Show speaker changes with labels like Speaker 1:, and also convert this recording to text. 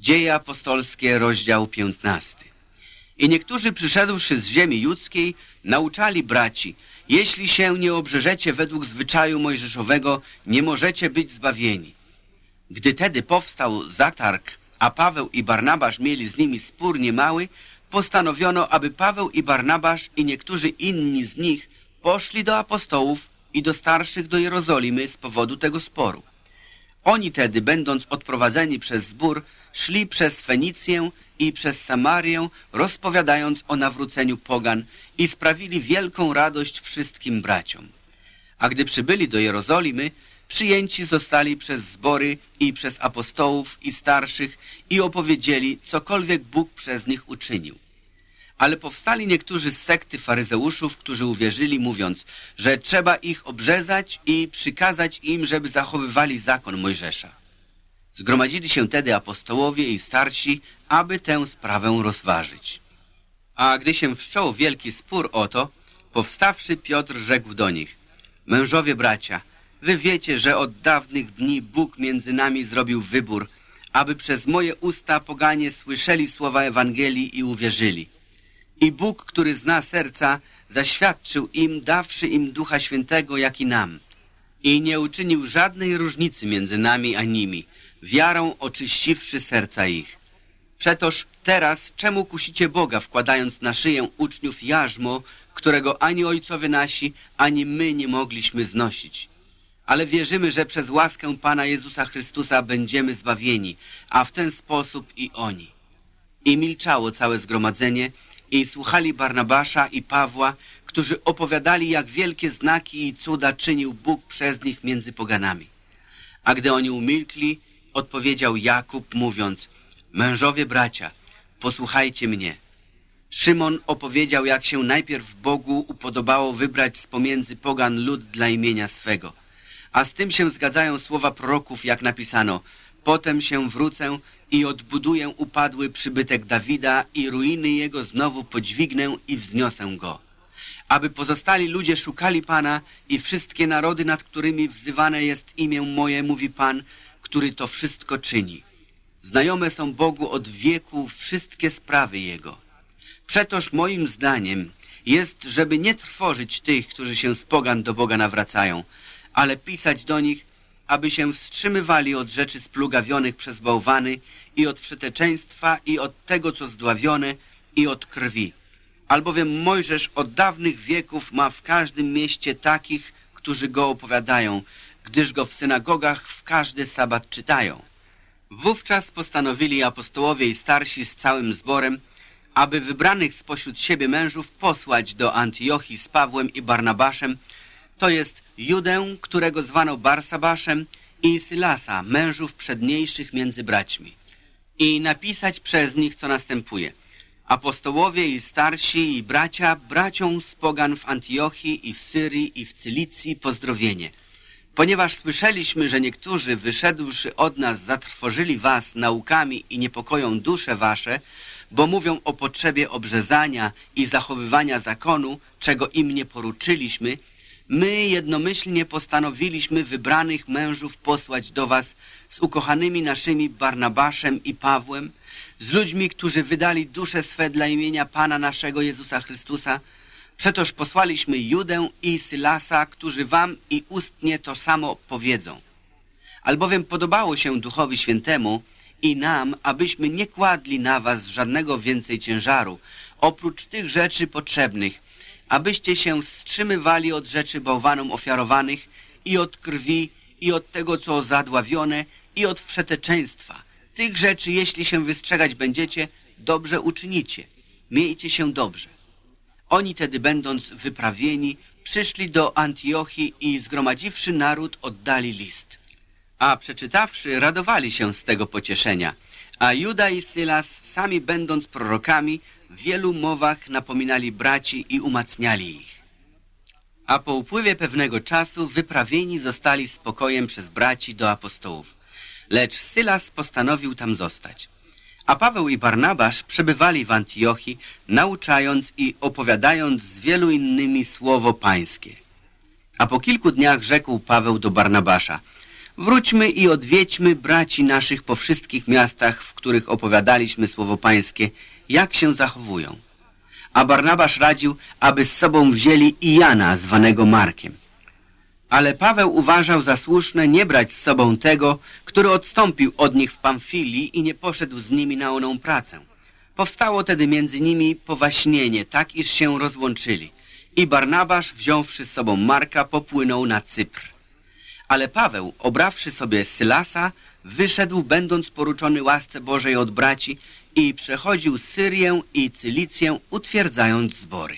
Speaker 1: Dzieje apostolskie, rozdział 15. I niektórzy przyszedłszy z ziemi judzkiej, nauczali braci, jeśli się nie obrzeżecie według zwyczaju mojżeszowego, nie możecie być zbawieni. Gdy tedy powstał zatarg, a Paweł i Barnabasz mieli z nimi spór niemały, postanowiono, aby Paweł i Barnabasz i niektórzy inni z nich poszli do apostołów i do starszych do Jerozolimy z powodu tego sporu. Oni tedy, będąc odprowadzeni przez zbór, szli przez Fenicję i przez Samarię, rozpowiadając o nawróceniu pogan i sprawili wielką radość wszystkim braciom. A gdy przybyli do Jerozolimy, przyjęci zostali przez zbory i przez apostołów i starszych i opowiedzieli, cokolwiek Bóg przez nich uczynił. Ale powstali niektórzy z sekty faryzeuszów, którzy uwierzyli, mówiąc, że trzeba ich obrzezać i przykazać im, żeby zachowywali zakon Mojżesza. Zgromadzili się tedy apostołowie i starsi, aby tę sprawę rozważyć. A gdy się wszczął wielki spór o to, powstawszy Piotr rzekł do nich, Mężowie bracia, wy wiecie, że od dawnych dni Bóg między nami zrobił wybór, aby przez moje usta poganie słyszeli słowa Ewangelii i uwierzyli. I Bóg, który zna serca, zaświadczył im, dawszy im Ducha Świętego, jak i nam. I nie uczynił żadnej różnicy między nami a nimi, wiarą oczyściwszy serca ich. Przetoż teraz czemu kusicie Boga, wkładając na szyję uczniów jarzmo, którego ani ojcowie nasi, ani my nie mogliśmy znosić? Ale wierzymy, że przez łaskę Pana Jezusa Chrystusa będziemy zbawieni, a w ten sposób i oni. I milczało całe zgromadzenie i słuchali Barnabasza i Pawła, którzy opowiadali, jak wielkie znaki i cuda czynił Bóg przez nich między poganami. A gdy oni umilkli, odpowiedział Jakub, mówiąc, mężowie bracia, posłuchajcie mnie. Szymon opowiedział, jak się najpierw Bogu upodobało wybrać z pomiędzy pogan lud dla imienia swego. A z tym się zgadzają słowa proroków, jak napisano, potem się wrócę i odbuduję upadły przybytek Dawida i ruiny jego znowu podźwignę i wzniosę go. Aby pozostali ludzie szukali Pana i wszystkie narody, nad którymi wzywane jest imię moje, mówi Pan, który to wszystko czyni. Znajome są Bogu od wieku wszystkie sprawy Jego. Przetoż moim zdaniem jest, żeby nie trwożyć tych, którzy się z pogan do Boga nawracają, ale pisać do nich, aby się wstrzymywali od rzeczy splugawionych przez bałwany i od wszeteczeństwa i od tego, co zdławione i od krwi. Albowiem Mojżesz od dawnych wieków ma w każdym mieście takich, którzy go opowiadają, gdyż go w synagogach w każdy sabat czytają. Wówczas postanowili apostołowie i starsi z całym zborem, aby wybranych spośród siebie mężów posłać do Antiochii z Pawłem i Barnabaszem, to jest Judę, którego zwano Barsabaszem, i Sylasa, mężów przedniejszych między braćmi. I napisać przez nich, co następuje. Apostołowie i starsi i bracia, braciom z pogan w Antiochii i w Syrii i w Cylicji pozdrowienie – Ponieważ słyszeliśmy, że niektórzy wyszedłszy od nas zatrwożyli was naukami i niepokoją dusze wasze, bo mówią o potrzebie obrzezania i zachowywania zakonu, czego im nie poruczyliśmy, my jednomyślnie postanowiliśmy wybranych mężów posłać do was z ukochanymi naszymi Barnabaszem i Pawłem, z ludźmi, którzy wydali dusze swe dla imienia Pana naszego Jezusa Chrystusa, Przetoż posłaliśmy Judę i Sylasa, którzy wam i ustnie to samo powiedzą. Albowiem podobało się Duchowi Świętemu i nam, abyśmy nie kładli na was żadnego więcej ciężaru, oprócz tych rzeczy potrzebnych, abyście się wstrzymywali od rzeczy bałwanom ofiarowanych i od krwi, i od tego, co zadławione, i od wszeteczeństwa. Tych rzeczy, jeśli się wystrzegać będziecie, dobrze uczynicie. Miejcie się dobrze. Oni tedy, będąc wyprawieni, przyszli do Antiochii i zgromadziwszy naród, oddali list. A przeczytawszy, radowali się z tego pocieszenia. A Juda i Sylas, sami będąc prorokami, w wielu mowach napominali braci i umacniali ich. A po upływie pewnego czasu wyprawieni zostali spokojem przez braci do apostołów. Lecz Sylas postanowił tam zostać. A Paweł i Barnabasz przebywali w Antiochii, nauczając i opowiadając z wielu innymi słowo pańskie. A po kilku dniach rzekł Paweł do Barnabasza, Wróćmy i odwiedźmy braci naszych po wszystkich miastach, w których opowiadaliśmy słowo pańskie, jak się zachowują. A Barnabasz radził, aby z sobą wzięli i Jana, zwanego Markiem. Ale Paweł uważał za słuszne nie brać z sobą tego, który odstąpił od nich w Pamfilii i nie poszedł z nimi na oną pracę. Powstało tedy między nimi powaśnienie, tak iż się rozłączyli. I Barnabasz, wziąwszy z sobą Marka, popłynął na Cypr. Ale Paweł, obrawszy sobie Sylasa, wyszedł, będąc poruczony łasce Bożej od braci i przechodził Syrię i Cylicję, utwierdzając zbory.